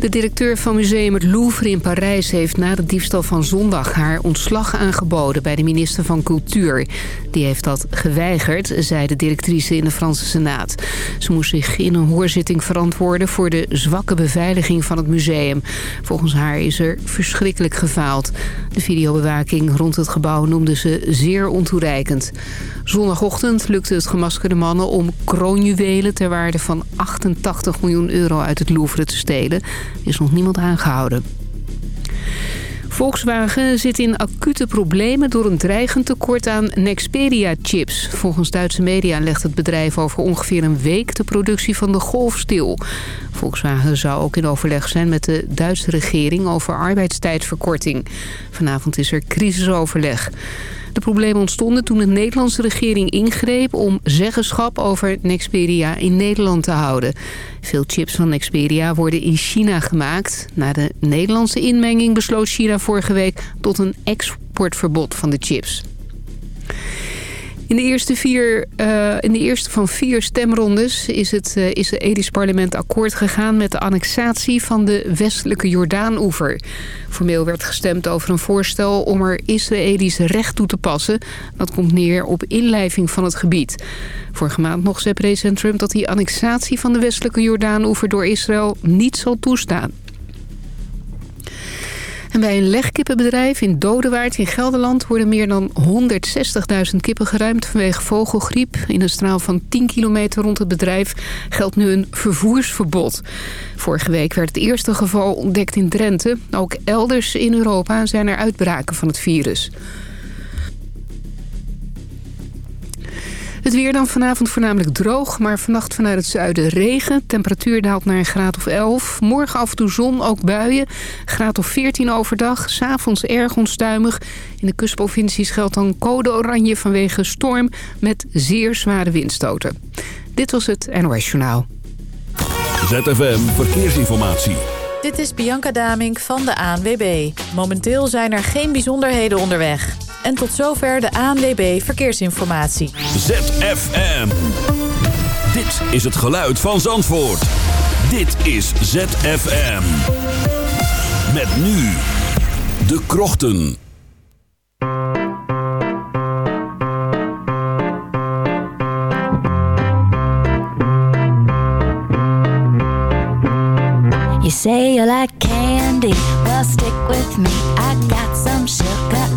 De directeur van museum het Louvre in Parijs heeft na de diefstal van zondag haar ontslag aangeboden bij de minister van Cultuur. Die heeft dat geweigerd, zei de directrice in de Franse Senaat. Ze moest zich in een hoorzitting verantwoorden voor de zwakke beveiliging van het museum. Volgens haar is er verschrikkelijk gefaald. De videobewaking rond het gebouw noemde ze zeer ontoereikend. Zondagochtend lukte het gemaskerde mannen om kroonjuwelen ter waarde van 88 miljoen euro uit het Louvre te stelen. Is nog niemand aangehouden. Volkswagen zit in acute problemen door een dreigend tekort aan Nexperia-chips. Volgens Duitse media legt het bedrijf over ongeveer een week de productie van de Golf stil. Volkswagen zou ook in overleg zijn met de Duitse regering over arbeidstijdverkorting. Vanavond is er crisisoverleg. De problemen ontstonden toen de Nederlandse regering ingreep... om zeggenschap over Nexperia in Nederland te houden. Veel chips van Nexperia worden in China gemaakt. Na de Nederlandse inmenging besloot China vorige week... tot een exportverbod van de chips. In de eerste, uh, in de eerste van vier stemrondes is het uh, Israëlisch parlement akkoord gegaan met de annexatie van de westelijke Jordaan-oever. Formeel werd gestemd over een voorstel om er Israëlisch recht toe te passen. Dat komt neer op inlijving van het gebied. Vorige maand nog zei president Trump dat die annexatie van de westelijke Jordaan-oever door Israël niet zal toestaan. En bij een legkippenbedrijf in Dodewaard in Gelderland... worden meer dan 160.000 kippen geruimd vanwege vogelgriep. In een straal van 10 kilometer rond het bedrijf geldt nu een vervoersverbod. Vorige week werd het eerste geval ontdekt in Drenthe. Ook elders in Europa zijn er uitbraken van het virus. Het weer dan vanavond voornamelijk droog, maar vannacht vanuit het zuiden regen. Temperatuur daalt naar een graad of 11. Morgen af en toe zon, ook buien. Graad of 14 overdag, s'avonds erg onstuimig. In de kustprovincies geldt dan code oranje vanwege storm met zeer zware windstoten. Dit was het NOS Journaal. ZFM Verkeersinformatie. Dit is Bianca Damink van de ANWB. Momenteel zijn er geen bijzonderheden onderweg. En tot zover de ANWB Verkeersinformatie. ZFM. Dit is het geluid van Zandvoort. Dit is ZFM. Met nu de krochten. You say you like candy, well stick with me. I got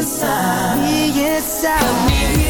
inside. Be inside.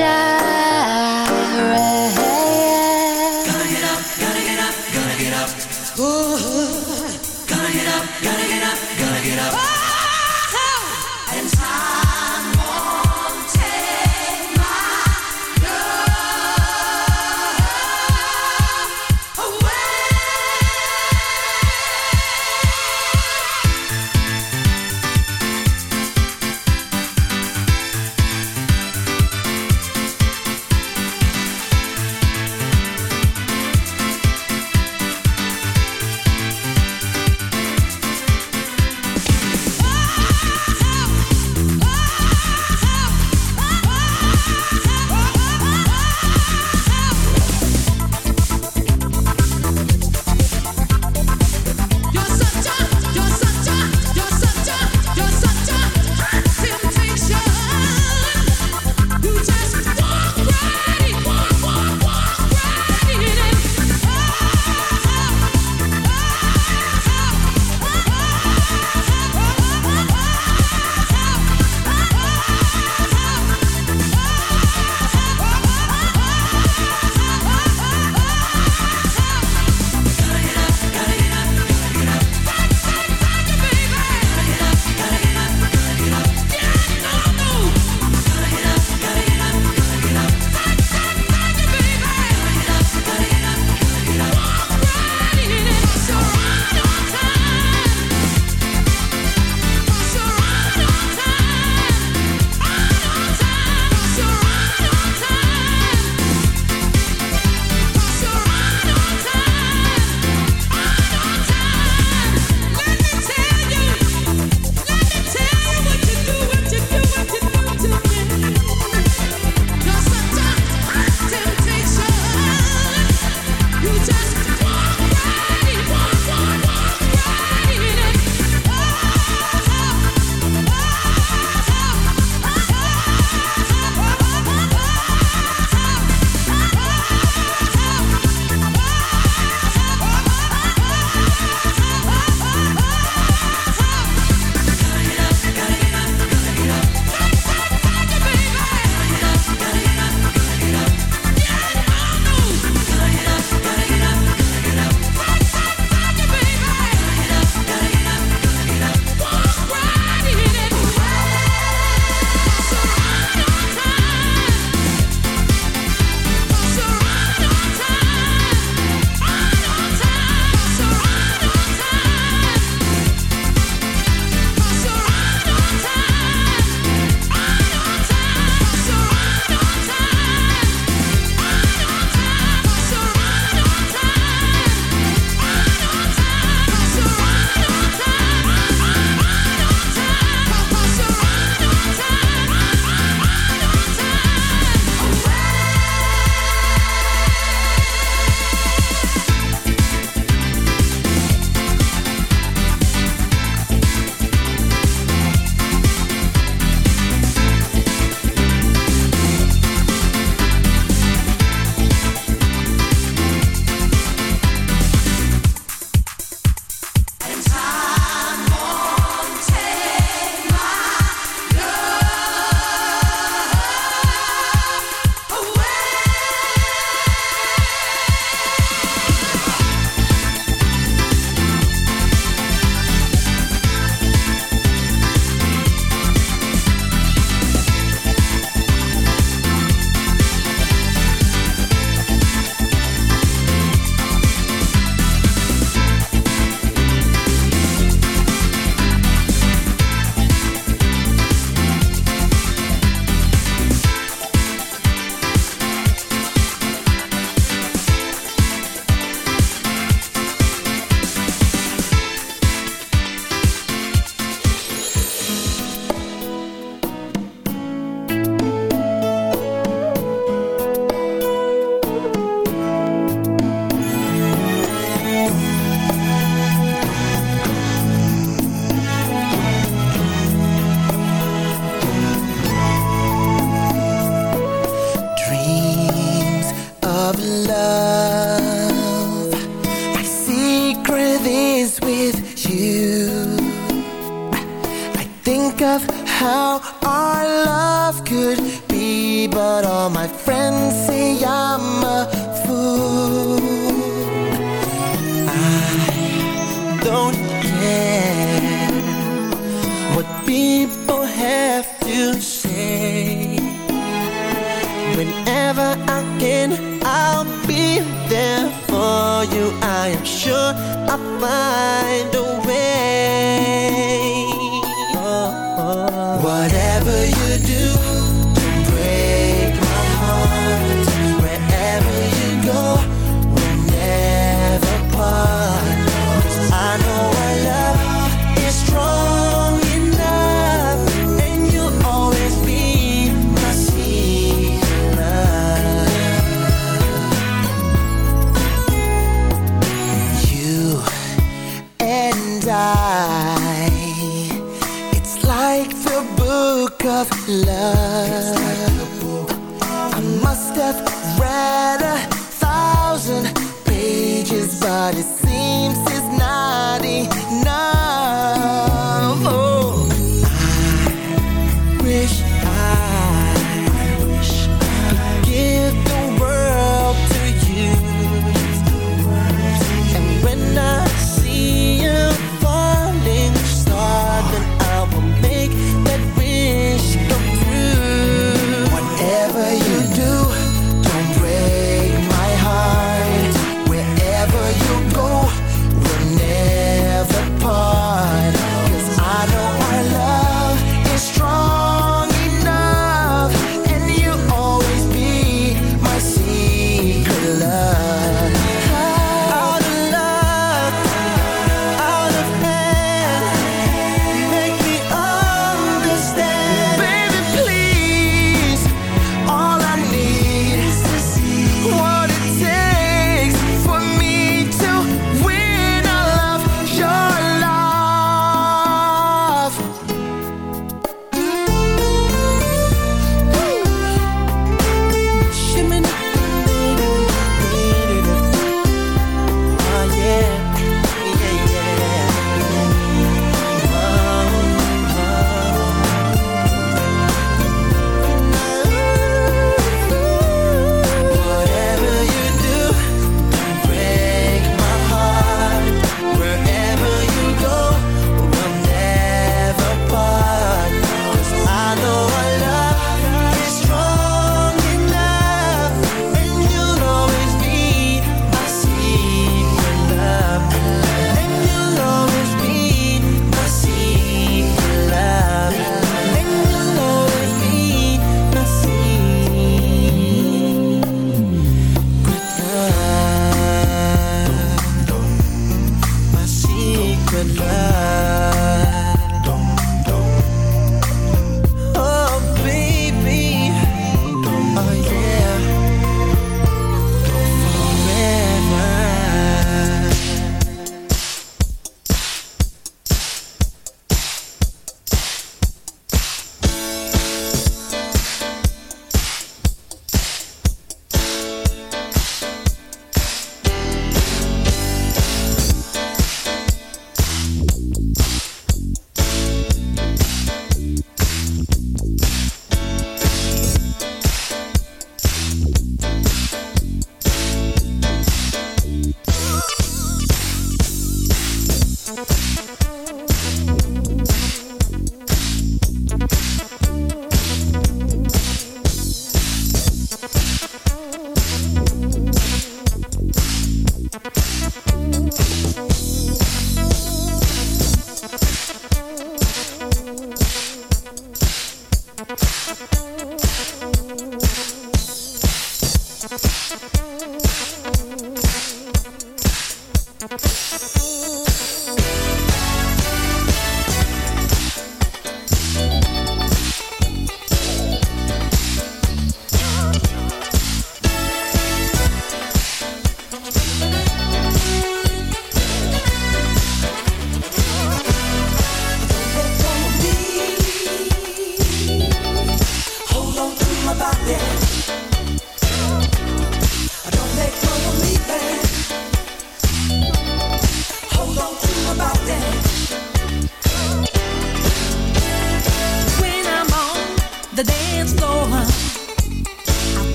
die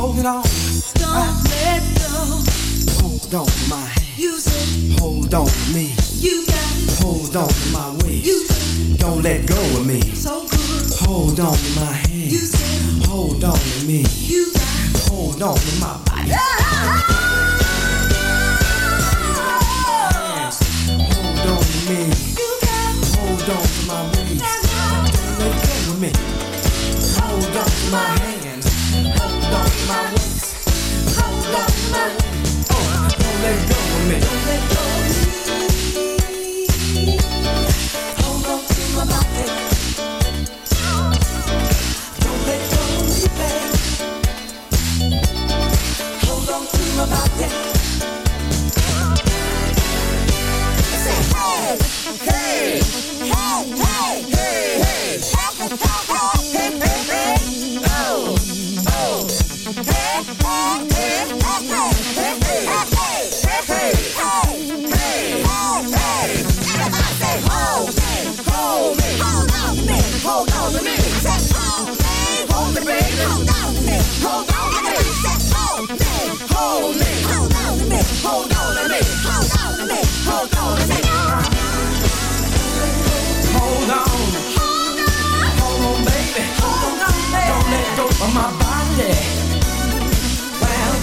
holding on. Don't let go. Hold on to my hand. You said Hold on to me. you got Hold on to my waist. you said Don't let go of me. so good. Hold on to my hand. You said Hold on to me. you got Hold on to my body. Hold on to me. you got Hold on to my waist. Don't let go of me. Hold on to my hands. Hold on my waist. Oh, don't let go of me. Hold on to my body. Don't let go of me, babe. Hold on to my body. Say hey, hey, hey, hey, hey, hey, hey, hey, hey, hey, hold on to me, hold on to me. Hold me, hold me, hold on to me, hold on to me, hold on to me, hold on to me. Hold on. Hold on, baby. Hold on, baby. Don't let my body. Well,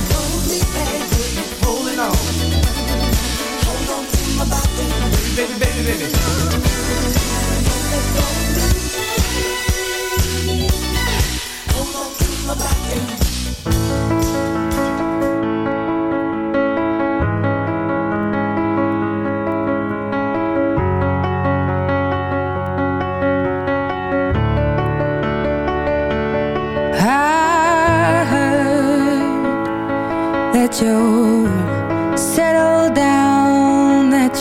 me, baby. holding on. Hold on to my body. Baby, baby, baby.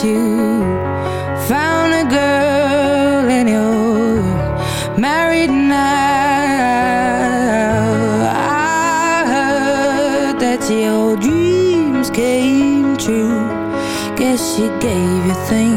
you found a girl and you're married now. I heard that your dreams came true. Guess she gave you things.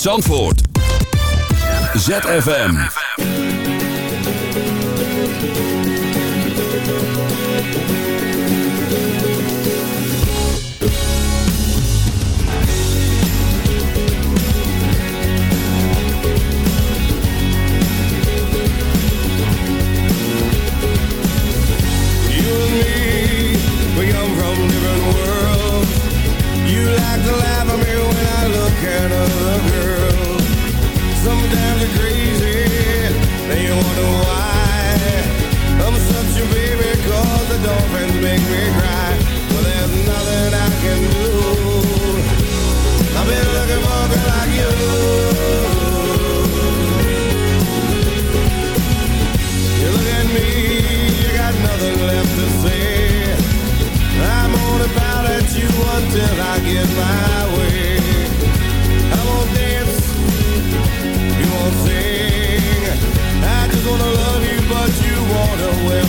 Zandvoort. ZFM.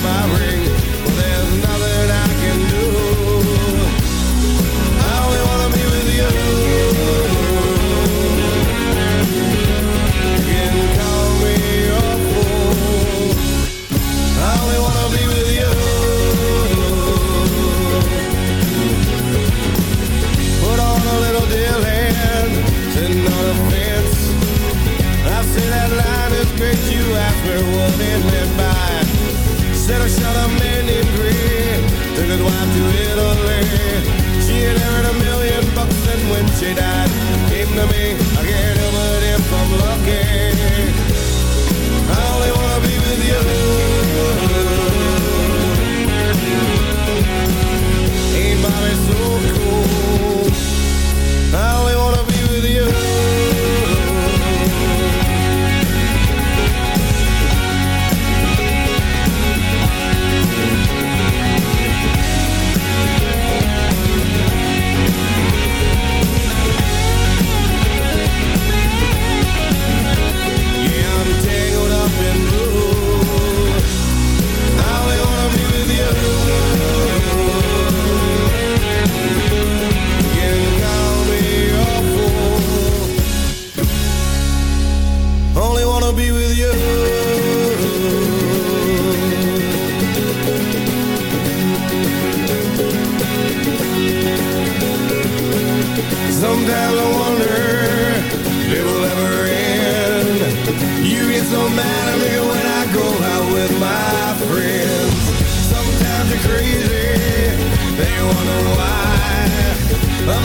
my ring.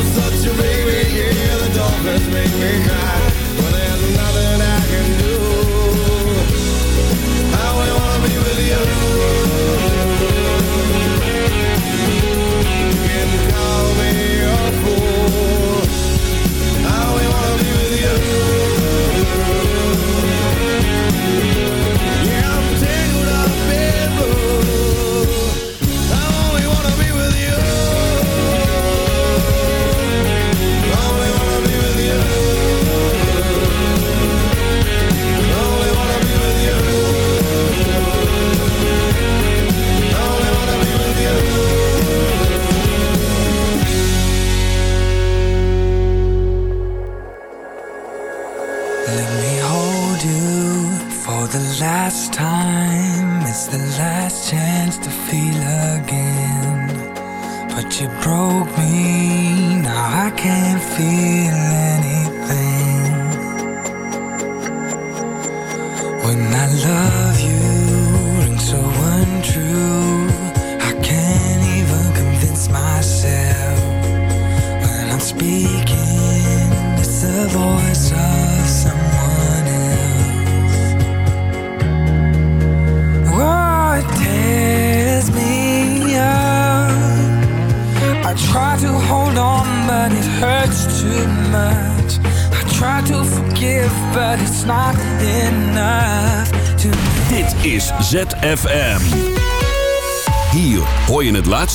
such a baby, yeah, the dolphins make me cry.